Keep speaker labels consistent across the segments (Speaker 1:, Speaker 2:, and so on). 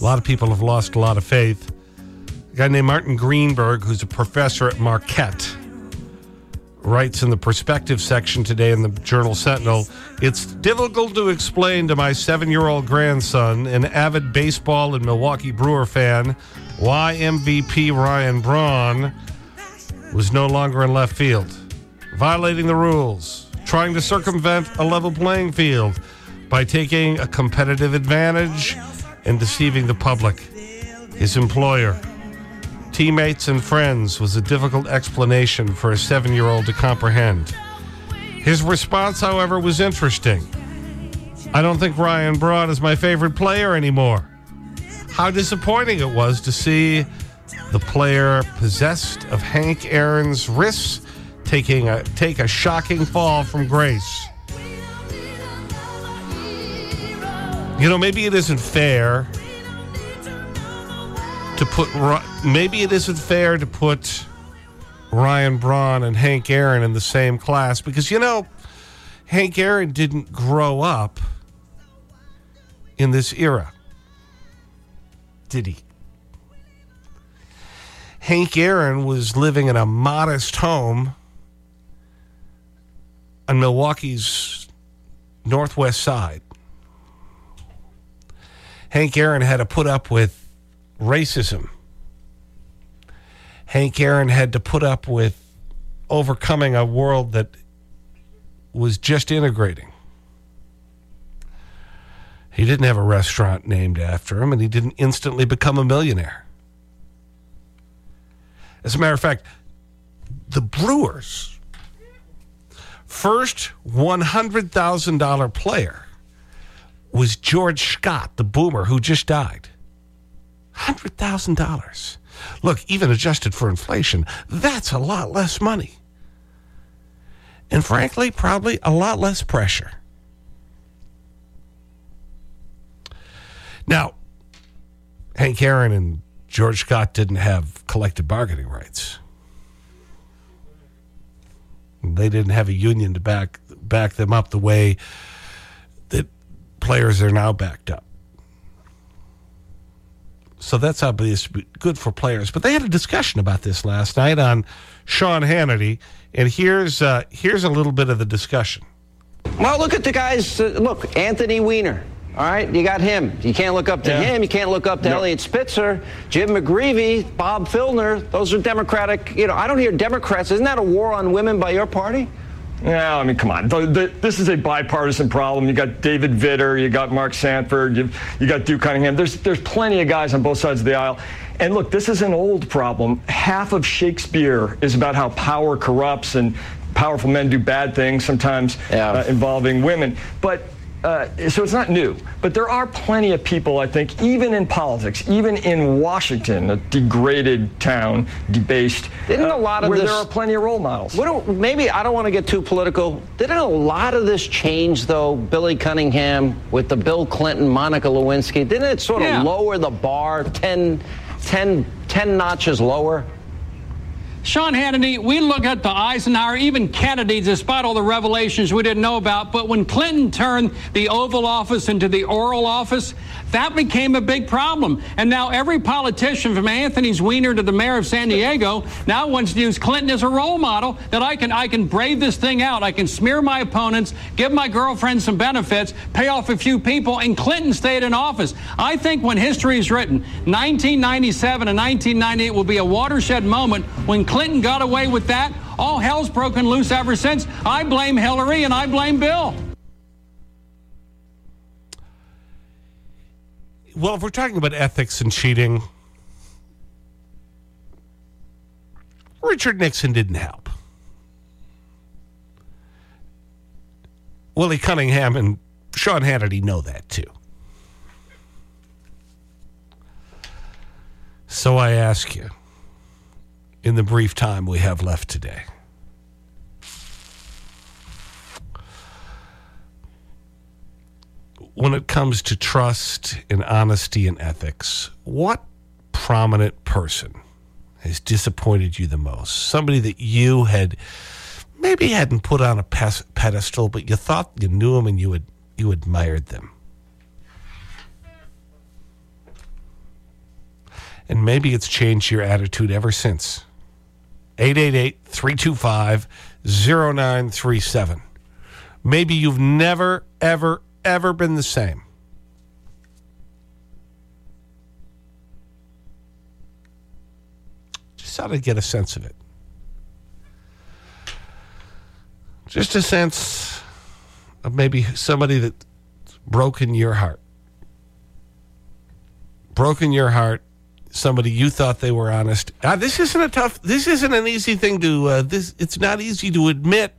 Speaker 1: a lot of people have lost a lot of faith. A guy named Martin Greenberg, who's a professor at Marquette, writes in the perspective section today in the Journal Sentinel It's difficult to explain to my seven year old grandson, an avid baseball and Milwaukee Brewer fan, why MVP Ryan Braun was no longer in left field, violating the rules, trying to circumvent a level playing field by taking a competitive advantage and deceiving the public. His employer, teammates, and friends was a difficult explanation for a seven year old to comprehend. His response, however, was interesting. I don't think Ryan Braun is my favorite player anymore. How disappointing it was to see the player possessed of Hank Aaron's wrists taking a, take a shocking fall from grace. You know, maybe it isn't fair to put, maybe it isn't fair to put Ryan Braun and Hank Aaron in the same class because, you know, Hank Aaron didn't grow up in this era. Did he? Hank Aaron was living in a modest home on Milwaukee's northwest side. Hank Aaron had to put up with racism. Hank Aaron had to put up with overcoming a world that was just integrating. He didn't have a restaurant named after him, and he didn't instantly become a millionaire. As a matter of fact, the Brewers' first $100,000 player was George Scott, the boomer who just died. $100,000. Look, even adjusted for inflation, that's a lot less money. And frankly, probably a lot less pressure. Now, Hank Aaron and George Scott didn't have collective bargaining rights. They didn't have a union to back, back them up the way players are now backed up. So that's obviously good for players. But they had a discussion about this last night on Sean Hannity. And here's, uh, here's a little bit of the discussion.
Speaker 2: Well, look at the guys. Uh, look, Anthony Weiner. All right, you got him. You can't look up to him. You can't look up to no. Eliot Spitzer, Jim McGreevey, Bob Filner. Those are Democratic. You know, I don't hear Democrats. Isn't that a war on women by your party?
Speaker 3: Yeah, I mean, come on. The, the, this is a bipartisan problem. You got David Vitter, you got Mark Sanford, you you got Duke Cunningham. There's there's plenty of guys on both sides of the aisle. And look, this is an old problem. Half of Shakespeare is about how power corrupts and powerful men do bad things, sometimes yeah. uh, involving women. But uh, so it's not new, but there are plenty of people, I think, even in politics, even in Washington, a degraded town, debased.
Speaker 2: Didn't a lot of
Speaker 3: uh, where
Speaker 2: this,
Speaker 3: there are plenty of role models.
Speaker 2: Do, maybe I don't want to get too political. Didn't a lot of this change, though, Billy Cunningham with the Bill Clinton, Monica Lewinsky? Didn't it sort of yeah. lower the bar 10, 10, 10 notches lower?
Speaker 4: Sean Hannity, we look at the Eisenhower, even Kennedy, despite all the revelations we didn't know about. But when Clinton turned the Oval Office into the Oral Office, that became a big problem. And now every politician from Anthony's Weiner to the mayor of San Diego now wants to use Clinton as a role model that I can I can brave this thing out. I can smear my opponents, give my girlfriend some benefits, pay off a few people, and Clinton stayed in office. I think when history is written, 1997 and 1998 will be a watershed moment when Clinton got away with that. All hell's broken loose ever since. I blame Hillary and I blame Bill.
Speaker 1: well, if we're talking about ethics and cheating, Richard Nixon didn't help. Willie Cunningham and Sean Hannity know that too. So I ask you, in the brief time we have left today, when it comes to trust and honesty and ethics, what prominent person has disappointed you the most? Somebody that you had maybe hadn't put on a pedestal, but you thought you knew them and you, had, you admired them. And maybe it's changed your attitude ever since. 888-325-0937. Maybe you've never, ever, ever been the same. Just ought to get a sense of it. Just a sense of maybe somebody that's broken your heart. Broken your heart. Somebody you thought they were honest. Uh, this isn't a tough, this isn't an easy thing to, uh, this, it's not easy to admit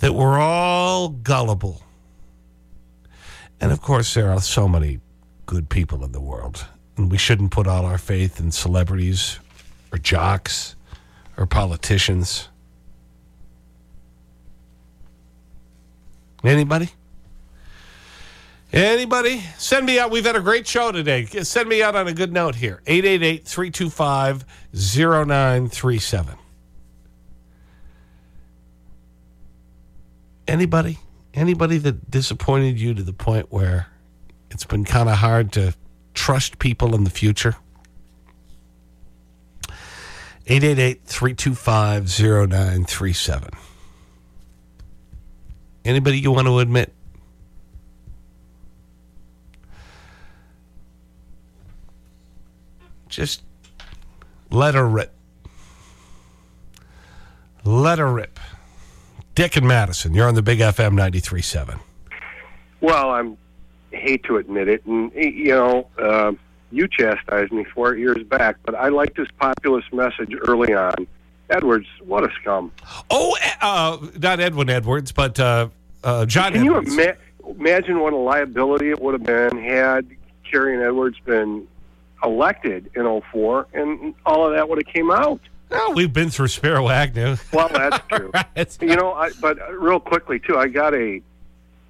Speaker 1: that we're all gullible. And of course, there are so many good people in the world. And we shouldn't put all our faith in celebrities or jocks or politicians. Anybody? Anybody? Send me out. We've had a great show today. Send me out on a good note here. 888-325-0937. Anybody? Anybody that disappointed you to the point where it's been kind of hard to trust people in the future? 888-325-0937. Anybody you want to admit? Just let her rip. Let her rip. Dick and Madison, you're on the Big FM 93.7.
Speaker 5: Well, I'm hate to admit it, and you know, uh, you chastised me for it years back, but I liked this populist message early on. Edwards, what a scum.
Speaker 1: Oh, uh, not Edwin Edwards, but uh, uh, John
Speaker 5: Can
Speaker 1: Edwards.
Speaker 5: you ima imagine what a liability it would have been had Kerry and Edwards been elected in 04 and all of that would have came out?
Speaker 1: Oh, we've been through Spiro Agnew.
Speaker 5: Well, that's true. right. You know, I, but real quickly, too, I got a,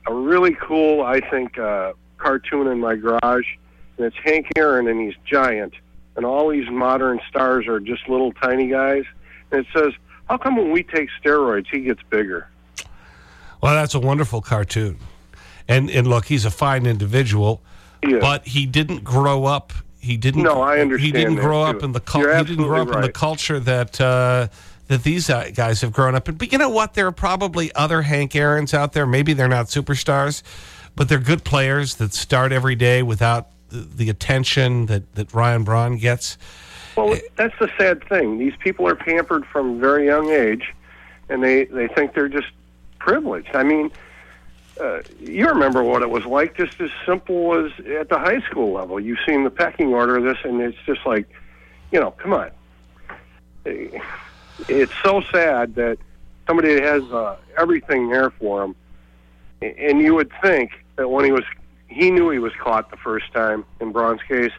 Speaker 5: a really cool, I think, uh, cartoon in my garage, and it's Hank Aaron, and he's giant, and all these modern stars are just little tiny guys. And it says, how come when we take steroids, he gets bigger?
Speaker 1: Well, that's a wonderful cartoon. And, and look, he's a fine individual,
Speaker 5: he
Speaker 1: but he didn't grow up he didn't.
Speaker 5: No, I understand.
Speaker 1: He didn't grow up
Speaker 5: too.
Speaker 1: in the culture. He didn't grow up
Speaker 5: right.
Speaker 1: in the culture that uh, that these uh, guys have grown up in. But you know what? There are probably other Hank Aaron's out there. Maybe they're not superstars, but they're good players that start every day without the, the attention that that Ryan Braun gets.
Speaker 5: Well, that's the sad thing. These people are pampered from a very young age, and they they think they're just privileged. I mean you remember what it was like, just as simple as at the high school level. You've seen the pecking order of this, and it's just like, you know, come on. It's so sad that somebody has uh, everything there for him, and you would think that when he was, he knew he was caught the first time in Braun's case,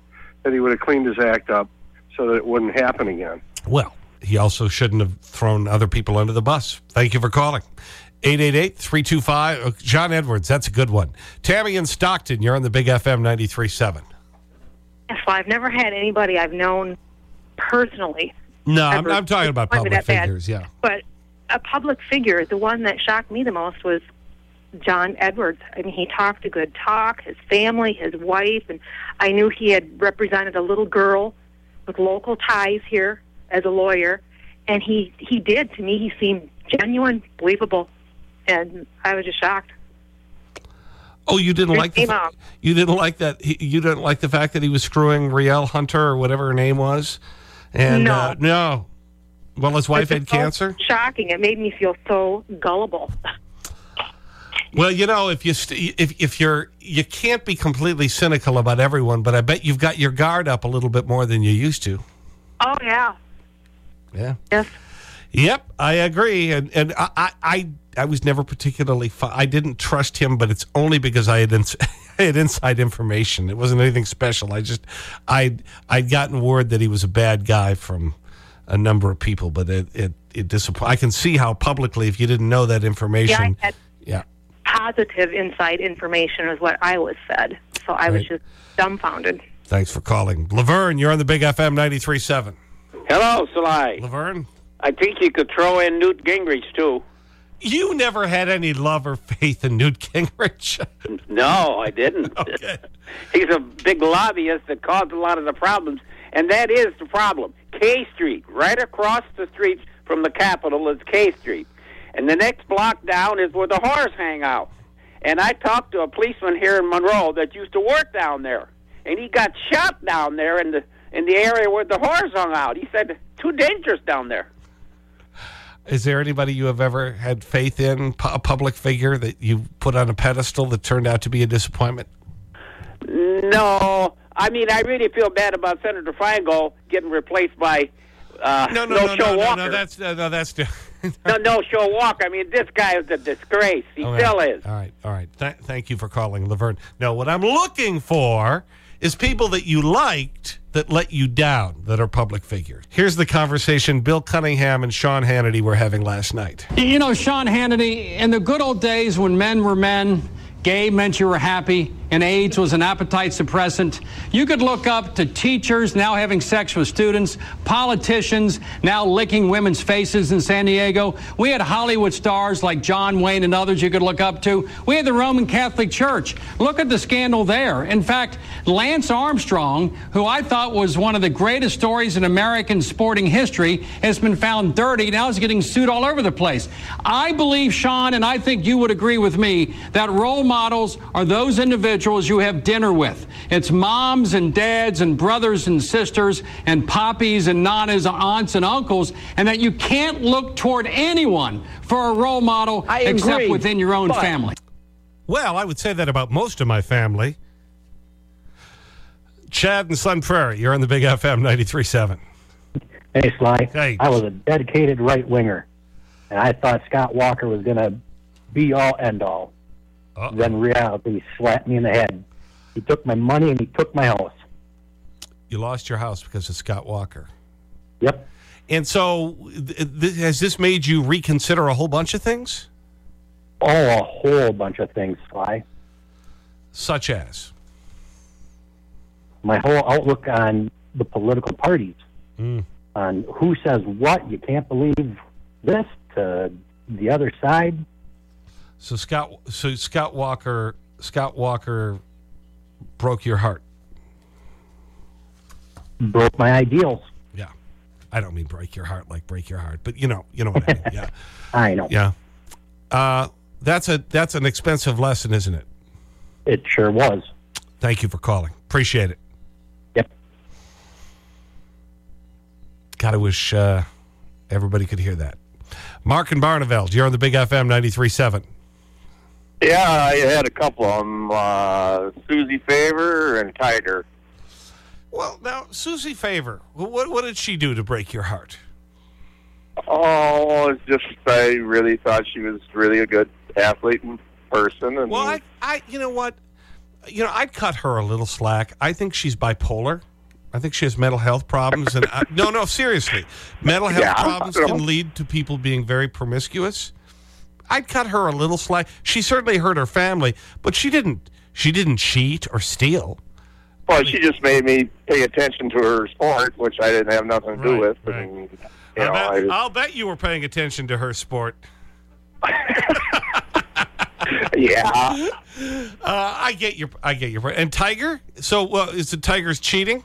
Speaker 5: that he would have cleaned his act up so that it wouldn't happen again.
Speaker 1: Well, he also shouldn't have thrown other people under the bus. Thank you for calling. 888-325. Uh, John Edwards, that's a good one. Tammy in Stockton, you're on the Big FM 93.7.
Speaker 6: Yes, well, I've never had anybody I've known personally.
Speaker 1: No, I'm, I'm, talking about public figures, yeah.
Speaker 6: But a public figure, the one that shocked me the most was John Edwards. I mean, he talked a good talk, his family, his wife, and I knew he had represented a little girl with local ties here as a lawyer, and he, he did. To me, he seemed genuine, believable and I was just shocked.
Speaker 1: Oh, you didn't like the you didn't like that you didn't like the fact that he was screwing Rielle Hunter or whatever her name was, and
Speaker 6: no,
Speaker 1: uh, no. Well, his wife had
Speaker 6: so
Speaker 1: cancer.
Speaker 6: Shocking! It made me feel so gullible.
Speaker 1: Well, you know, if you if if you're you can't be completely cynical about everyone, but I bet you've got your guard up a little bit more than you used to.
Speaker 6: Oh yeah.
Speaker 1: Yeah.
Speaker 6: Yes.
Speaker 1: Yep, I agree. And, and I, I, I was never particularly, I didn't trust him, but it's only because I had, ins I had inside information. It wasn't anything special. I just, I'd, I'd gotten word that he was a bad guy from a number of people, but it, it, it disappointed. I can see how publicly, if you didn't know that information.
Speaker 6: Yeah, I had
Speaker 1: yeah.
Speaker 6: positive inside information is what I was fed. So I was just dumbfounded.
Speaker 1: Thanks for calling. Laverne, you're on the Big FM 93.7.
Speaker 7: Hello, Sly.
Speaker 1: Laverne?
Speaker 7: I think you could throw in Newt Gingrich, too.
Speaker 1: You never had any love or faith in Newt Gingrich.
Speaker 7: no, I didn't.
Speaker 1: okay.
Speaker 7: He's a big lobbyist that caused a lot of the problems. And that is the problem. K Street, right across the street from the Capitol is K Street. And the next block down is where the whores hang out. And I talked to a policeman here in Monroe that used to work down there. And he got shot down there in the in the area where the whores hung out. He said, too dangerous down there.
Speaker 1: Is there anybody you have ever had faith in, a public figure that you put on a pedestal that turned out to be a disappointment?
Speaker 7: No. I mean, I really feel bad about Senator Feingold getting replaced by uh,
Speaker 1: no, no,
Speaker 7: no,
Speaker 1: no,
Speaker 7: show
Speaker 1: no,
Speaker 7: Walker.
Speaker 1: no, that's, uh, no, that's,
Speaker 7: no, no show Walker. I mean, this guy is a disgrace. He still is.
Speaker 1: All right, all right. Th thank you for calling, Laverne. No, what I'm looking for is people that you liked that let you down, that are public figures. Here's the conversation Bill Cunningham and Sean Hannity were having last night.
Speaker 4: You know, Sean Hannity, in the good old days when men were men, gay meant you were happy, and AIDS was an appetite suppressant, you could look up to teachers now having sex with students, politicians now licking women's faces in San Diego. We had Hollywood stars like John Wayne and others you could look up to. We had the Roman Catholic Church. Look at the scandal there. In fact, Lance Armstrong, who I thought was one of the greatest stories in American sporting history, has been found dirty. Now he's getting sued all over the place. I believe, Sean, and I think you would agree with me, that role models are those individuals you have dinner with. It's moms and dads and brothers and sisters and poppies and nanas, and aunts and uncles, and that you can't look toward anyone for a role model
Speaker 7: I
Speaker 4: except
Speaker 7: agree,
Speaker 4: within your own
Speaker 7: but-
Speaker 4: family.
Speaker 1: Well, I would say that about most of my family. Chad and Sun Prairie, you're on the Big FM 93.7.
Speaker 8: Hey, Sly.
Speaker 1: Hey.
Speaker 8: I was a dedicated right winger, and I thought Scott Walker was going to be all end all.
Speaker 1: Uh-oh.
Speaker 8: Then reality slapped me in the head. He took my money and he took my house.
Speaker 1: You lost your house because of Scott Walker.
Speaker 8: Yep.
Speaker 1: And so, th th has this made you reconsider a whole bunch of things?
Speaker 8: Oh, a whole bunch of things, Sly.
Speaker 1: Such as?
Speaker 8: My whole outlook on the political parties,
Speaker 1: Mm.
Speaker 8: on who says what. You can't believe this to the other side.
Speaker 1: So Scott, so Scott Walker, Scott Walker broke your heart.
Speaker 8: Broke my ideals.
Speaker 1: Yeah. I don't mean break your heart like break your heart, but you know, you know what I mean. Yeah.
Speaker 8: I know.
Speaker 1: Yeah. Uh, that's a, that's an expensive lesson, isn't it?
Speaker 8: It sure was.
Speaker 1: Thank you for calling. Appreciate it.
Speaker 8: Yep.
Speaker 1: God, I wish uh, everybody could hear that. Mark and Barneveld, you're on the Big FM 93.7.
Speaker 5: Yeah, I had a couple of them. Uh, Suzy Favor and Tiger.
Speaker 1: Well, now, Suzy Favor, what, what did she do to break your heart?
Speaker 5: Oh, it's just I really thought she was really a good athlete and person. And
Speaker 1: Well, I, I, you know what? You know, I'd cut her a little slack. I think she's bipolar. I think she has mental health problems. And I, no, no, seriously, mental health
Speaker 5: Yeah,
Speaker 1: problems can lead to people being very promiscuous. I'd cut her a little slack. She certainly hurt her family, but she didn't. She didn't cheat or steal.
Speaker 5: well, she just made me pay attention to her sport, which I didn't have nothing to do
Speaker 1: Right,
Speaker 5: with.
Speaker 1: right.
Speaker 5: And,
Speaker 1: I
Speaker 5: know,
Speaker 1: bet,
Speaker 5: just,
Speaker 1: I'll bet you were paying attention to her sport.
Speaker 5: yeah.
Speaker 1: Uh, I get your. I get your. And Tiger. So, uh, is the Tiger's cheating?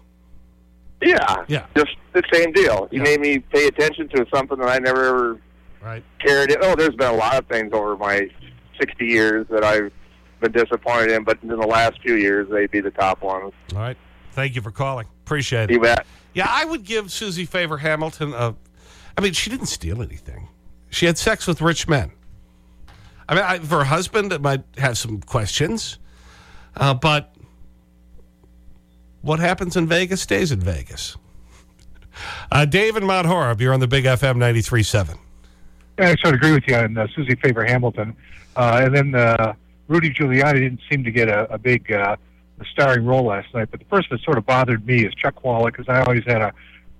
Speaker 5: Yeah.
Speaker 1: Yeah.
Speaker 5: Just the same deal. You
Speaker 1: Yeah.
Speaker 5: made me pay attention to something that I never
Speaker 1: Right.
Speaker 5: cared. Oh, there's been a lot of things over my 60 years that I've been disappointed in, but in the last few years, they'd be the top ones.
Speaker 1: All right. Thank you for calling. Appreciate it.
Speaker 5: You bet.
Speaker 1: Yeah, I would give Suzy Favor Hamilton a. I mean, she didn't steal anything. She had sex with rich men. I mean, I, for her husband, it might have some questions. Uh, but what happens in Vegas stays in Vegas. Uh, Dave and Mount Horeb, you're on the Big FM 93.7.
Speaker 9: I sort of agree with you on uh, Suzy Favor Hamilton. Uh, and then uh, Rudy Giuliani didn't seem to get a, a big uh, starring role last night. But the person that sort of bothered me is Chuck Chvala, because I always had a,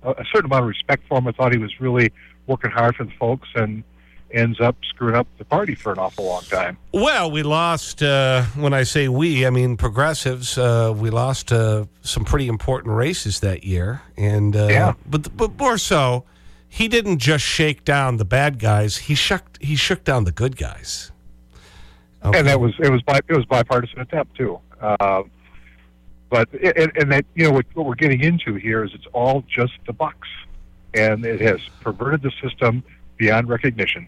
Speaker 9: a certain amount of respect for him. I thought he was really working hard for the folks and ends up screwing up the party for an awful long time.
Speaker 1: Well, we lost, uh, when I say we, I mean progressives. Uh, we lost uh, some pretty important races that year. And,
Speaker 9: yeah.
Speaker 1: But, but more so, he didn't just shake down the bad guys, he shook, he shook down the good guys.
Speaker 9: Okay. And that was, it was, bi it was bipartisan attempt, too. Uh, but, and, and that, you know, what, what we're getting into here is it's all just the bucks. And it has perverted the system beyond recognition.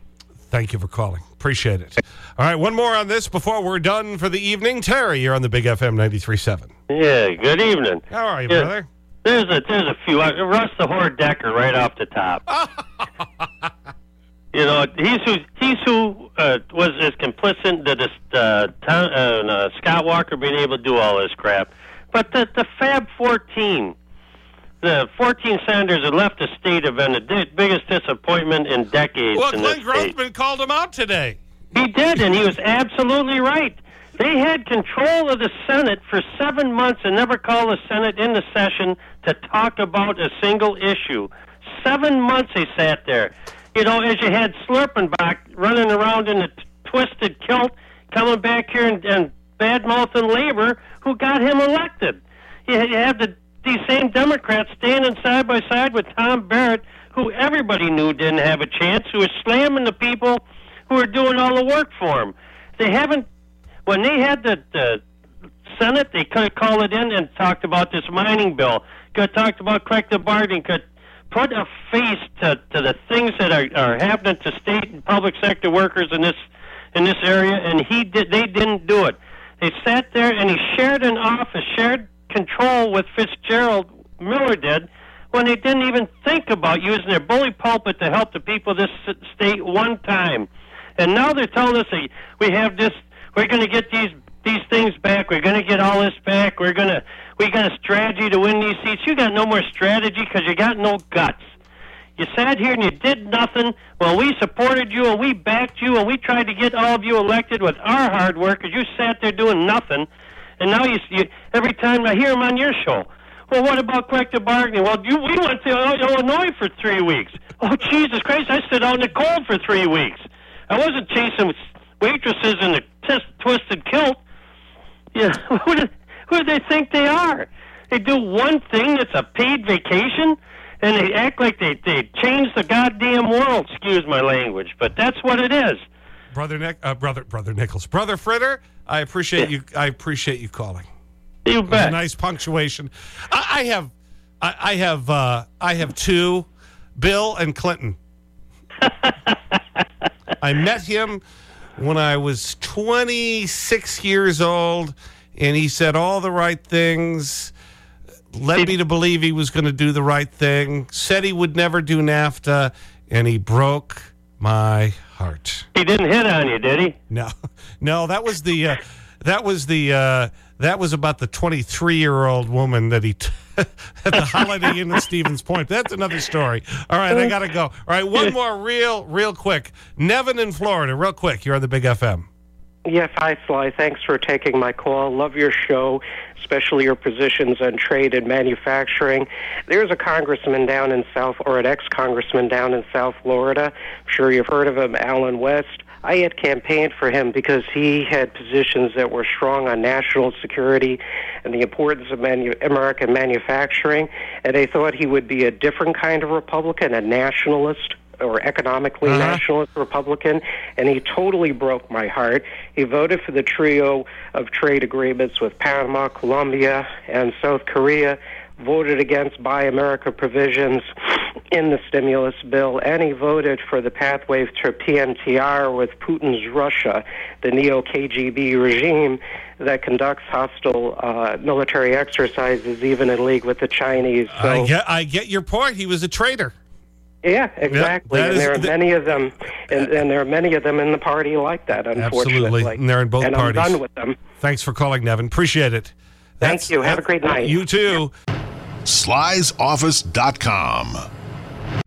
Speaker 1: Thank you for calling. Appreciate it. All right, one more on this before we're done for the evening. Terry, you're on the Big FM 93.7.
Speaker 10: Yeah, good evening.
Speaker 1: How are you,
Speaker 10: yeah,
Speaker 1: brother?
Speaker 10: There's a, there's a few. Uh, Russ the Horde Decker right off the top. you know, he's who, he's who uh, was as complicit to this, uh, town, uh, Scott Walker being able to do all this crap. But the, the Fab 14 the 14 senators that left the state have been the biggest disappointment in decades.
Speaker 1: Well,
Speaker 10: in
Speaker 1: Glenn Grothman called him out today.
Speaker 10: He did, and he was absolutely right. They had control of the Senate for seven months and never called the Senate into session to talk about a single issue. Seven months they sat there. You know, as you had Slurpenbach running around in a twisted kilt, coming back here and, and bad mouthing labor, who got him elected. You had the these same Democrats standing side by side with Tom Barrett, who everybody knew didn't have a chance, who was slamming the people who were doing all the work for him. They haven't, when they had the, the Senate, they could call it in and talked about this mining bill, could talked about collective bargaining, could put a face to, to the things that are, are happening to state and public sector workers in this in this area, and he did. They didn't do it. They sat there and he shared an office, shared control with Fitzgerald Miller did when they didn't even think about using their bully pulpit to help the people of this state one time. And now they're telling us that we have this, we're going to get these these things back. We're going to get all this back. We're going to we got a strategy to win these seats. You got no more strategy because you got no guts. You sat here and you did nothing. Well, we supported you and we backed you and we tried to get all of you elected with our hard work because you sat there doing nothing. And now you, you every time I hear him on your show, well, what about collective bargaining? Well, you, we went to Illinois for three weeks. Oh, Jesus Christ! I stood out in the cold for three weeks. I wasn't chasing waitresses in a t- twisted kilt. Yeah, who do, who do they think they are? They do one thing that's a paid vacation, and they act like they they change the goddamn world. Excuse my language, but that's what it is.
Speaker 1: Brother Nick, uh, brother, brother Nichols, brother Fritter. I appreciate you. I appreciate you calling.
Speaker 10: You bet.
Speaker 1: Nice punctuation. I, I have, I, I have, uh, I have two, Bill and Clinton. I met him when I was 26 years old, and he said all the right things, led me to believe he was going to do the right thing, said he would never do NAFTA, and he broke my heart.
Speaker 10: He didn't hit on you, did he?
Speaker 1: No, no, that was the, uh, that was the, uh, that was about the 23 year old woman that he at the Holiday Inn at Stevens Point. That's another story. All right, I got to go. All right, one more real, real quick. Nevin in Florida, real quick. You're on the Big FM.
Speaker 11: Yes, hi, Sly. Thanks for taking my call. Love your show, especially your positions on trade and manufacturing. There's a congressman down in South, or an ex-congressman down in South Florida. I'm sure you've heard of him, Allen West. I had campaigned for him because he had positions that were strong on national security and the importance of manu- American manufacturing, and they thought he would be a different kind of Republican, a nationalist or economically
Speaker 1: Uh-huh.
Speaker 11: nationalist Republican, and he totally broke my heart. He voted for the trio of trade agreements with Panama, Colombia, and South Korea, voted against Buy America provisions in the stimulus bill, and he voted for the pathway to PNTR with Putin's Russia, the neo KGB regime that conducts hostile uh, military exercises, even in league with the Chinese. So,
Speaker 1: I, get, I get your point. He was a traitor.
Speaker 11: yeah, exactly.
Speaker 1: that
Speaker 11: and there are
Speaker 1: th-
Speaker 11: many of them, and, and there are many of them in the party like that. Unfortunately,
Speaker 1: Absolutely. And they're in both
Speaker 11: and
Speaker 1: parties.
Speaker 11: I'm done with them.
Speaker 1: Thanks for calling, Nevin. Appreciate it.
Speaker 11: Thank you. Have a great night.
Speaker 1: You too.
Speaker 12: slysoffice.com.